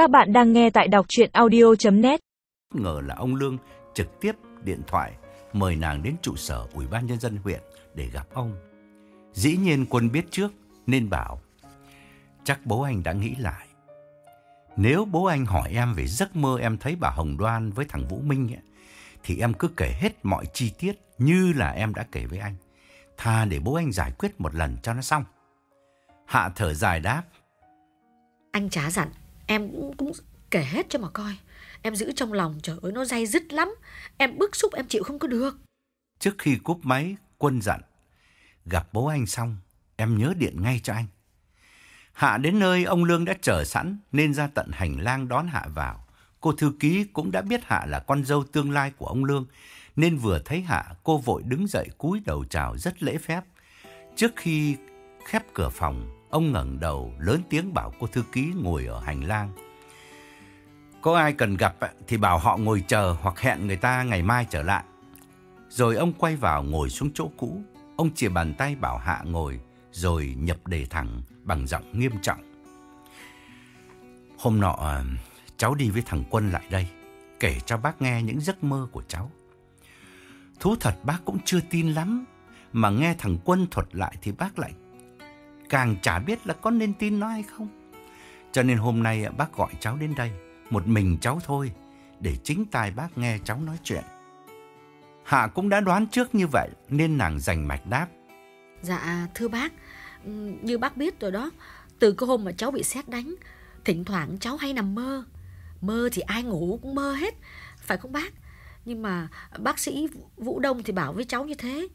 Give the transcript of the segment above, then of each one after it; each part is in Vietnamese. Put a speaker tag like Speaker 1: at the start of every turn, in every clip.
Speaker 1: Các bạn đang nghe tại đọc chuyện audio.net
Speaker 2: ngờ là ông Lương trực tiếp điện thoại mời nàng đến trụ sở Ủy ban Nhân dân huyện để gặp ông. Dĩ nhiên quân biết trước nên bảo chắc bố anh đã nghĩ lại. Nếu bố anh hỏi em về giấc mơ em thấy bà Hồng Đoan với thằng Vũ Minh ấy, thì em cứ kể hết mọi chi tiết như là em đã kể với anh. Tha để bố anh giải quyết một lần cho nó xong. Hạ thở dài đáp.
Speaker 3: Anh chả dặn, em cũng, cũng kể hết cho mà coi. Em giữ trong lòng, trời ơi nó dai dứt lắm. Em bức xúc em chịu không có được.
Speaker 2: Trước khi cúp máy, quân dặn. Gặp bố anh xong, em nhớ điện ngay cho anh. Hạ đến nơi ông Lương đã chờ sẵn nên ra tận hành lang đón Hạ vào. Cô thư ký cũng đã biết Hạ là con dâu tương lai của ông Lương nên vừa thấy Hạ cô vội đứng dậy cúi đầu chào rất lễ phép. Trước khi khép cửa phòng, ông ngẩng đầu lớn tiếng bảo cô thư ký ngồi ở hành lang. Có ai cần gặp thì bảo họ ngồi chờ hoặc hẹn người ta ngày mai trở lại. Rồi ông quay vào ngồi xuống chỗ cũ. Ông chìa bàn tay bảo Hạ ngồi rồi nhập đề thẳng bằng giọng nghiêm trọng. Hôm nọ à, cháu đi với thằng Quân lại đây, kể cho bác nghe những giấc mơ của cháu. Thú thật bác cũng chưa tin lắm, mà nghe thằng Quân thuật lại thì bác lại càng chả biết là con nên tin nó hay không. Cho nên hôm nay à, bác gọi cháu đến đây, một mình cháu thôi, để chính tai bác nghe cháu nói chuyện. Hạ cũng đã đoán trước như vậy nên nàng dành mạch đáp.
Speaker 3: Dạ thưa bác, ừ, như bác biết rồi đó, từ cái hôm mà cháu bị xét đánh, thỉnh thoảng cháu hay nằm mơ. Mơ thì ai ngủ cũng mơ hết, phải không bác? Nhưng mà bác sĩ Vũ Đông thì bảo với cháu như thế.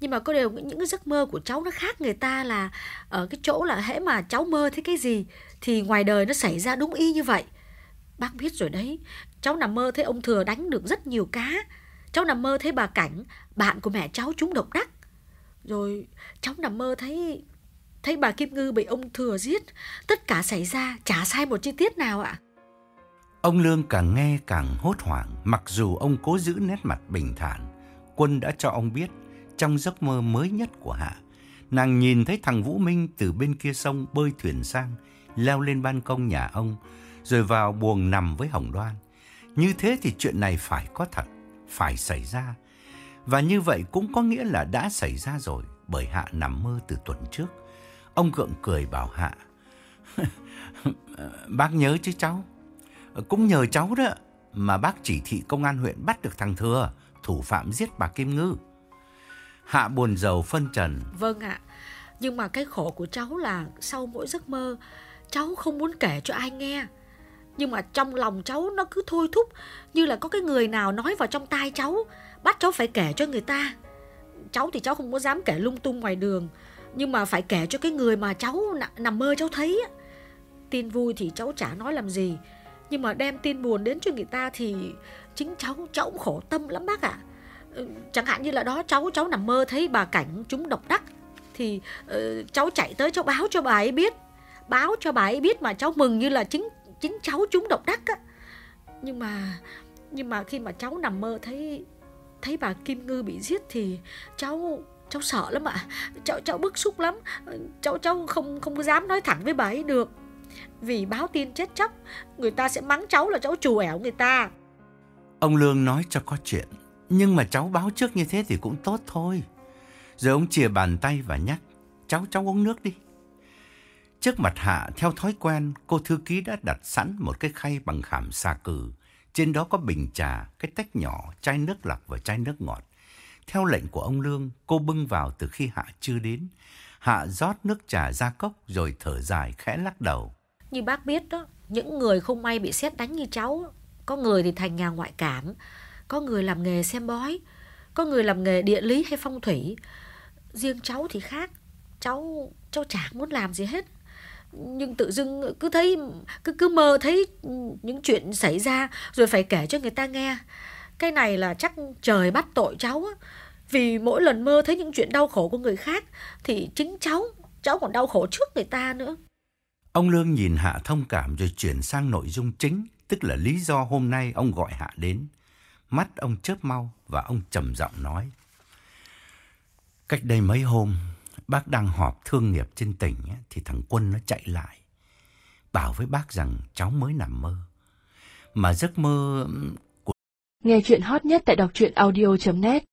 Speaker 3: Nhưng mà có điều những cái giấc mơ của cháu nó khác người ta là ở cái chỗ là hễ mà cháu mơ thấy cái gì thì ngoài đời nó xảy ra đúng y như vậy. Bác biết rồi đấy, cháu nằm mơ thấy ông Thừa đánh được rất nhiều cá. Cháu nằm mơ thấy bà Cảnh, bạn của mẹ cháu trúng độc đắc. Rồi cháu nằm mơ thấy thấy bà Kim Ngư bị ông Thừa giết. Tất cả xảy ra, chả sai một chi tiết nào ạ.
Speaker 2: Ông Lương càng nghe càng hốt hoảng, mặc dù ông cố giữ nét mặt bình thản. Quân đã cho ông biết, trong giấc mơ mới nhất của Hạ, nàng nhìn thấy thằng Vũ Minh từ bên kia sông bơi thuyền sang, leo lên ban công nhà ông, rồi vào buồng nằm với Hồng Đoan. Như thế thì chuyện này phải có thật, phải xảy ra. Và như vậy cũng có nghĩa là đã xảy ra rồi, bởi Hạ nằm mơ từ tuần trước. Ông gượng cười bảo Hạ, bác nhớ chứ cháu, cũng nhờ cháu đó mà bác chỉ thị công an huyện bắt được thằng Thừa, thủ phạm giết bà Kim Ngư. Hạ buồn dầu phân trần.
Speaker 3: Vâng ạ, nhưng mà cái khổ của cháu là sau mỗi giấc mơ, cháu không muốn kể cho ai nghe. Nhưng mà trong lòng cháu nó cứ thôi thúc như là có cái người nào nói vào trong tai cháu, bắt cháu phải kể cho người ta. Cháu thì cháu không có dám kể lung tung ngoài đường, nhưng mà phải kể cho cái người mà cháu nằm mơ cháu thấy. Tin vui thì cháu chả nói làm gì, nhưng mà đem tin buồn đến cho người ta thì chính cháu cháu cũng khổ tâm lắm bác ạ. À. Chẳng hạn như là đó cháu cháu nằm mơ thấy bà cảnh chúng độc đắc thì uh, cháu chạy tới cháu báo cho bà ấy biết, báo cho bà ấy biết mà cháu mừng như là chính chính cháu chúng độc đắc á. Nhưng mà nhưng mà khi mà cháu nằm mơ thấy thấy bà Kim Ngư bị giết thì cháu cháu sợ lắm ạ. Cháu cháu bức xúc lắm. Cháu cháu không không dám nói thẳng với bà ấy được. Vì báo tin chết chóc, người ta sẽ mắng cháu là cháu trù ẻo người ta.
Speaker 2: Ông Lương nói cho có chuyện, nhưng mà cháu báo trước như thế thì cũng tốt thôi. Rồi ông chìa bàn tay và nhắc, cháu cháu uống nước đi. Trước mặt Hạ, theo thói quen, cô thư ký đã đặt sẵn một cái khay bằng khảm xà cừ. Trên đó có bình trà, cái tách nhỏ, chai nước lọc và chai nước ngọt. Theo lệnh của ông Lương, cô bưng vào từ khi Hạ chưa đến. Hạ rót nước trà ra cốc rồi thở dài khẽ lắc đầu.
Speaker 3: Như bác biết đó, những người không may bị xét đánh như cháu, có người thì thành nhà ngoại cảm, có người làm nghề xem bói, có người làm nghề địa lý hay phong thủy. Riêng cháu thì khác, cháu cháu chẳng muốn làm gì hết. Nhưng tự dưng cứ thấy cứ cứ mơ thấy những chuyện xảy ra rồi phải kể cho người ta nghe. Cái này là chắc trời bắt tội cháu á. Vì mỗi lần mơ thấy những chuyện đau khổ của người khác thì chính cháu, cháu còn đau khổ trước người ta nữa.
Speaker 2: Ông Lương nhìn Hạ thông cảm rồi chuyển sang nội dung chính, tức là lý do hôm nay ông gọi Hạ đến. Mắt ông chớp mau và ông trầm giọng nói. Cách đây mấy hôm, bác đang họp thương nghiệp trên tỉnh thì thằng Quân nó chạy lại. bảo với bác rằng cháu mới nằm mơ. Mà giấc mơ
Speaker 1: Nghe chuyện hot nhất tại đọc truyện audio.net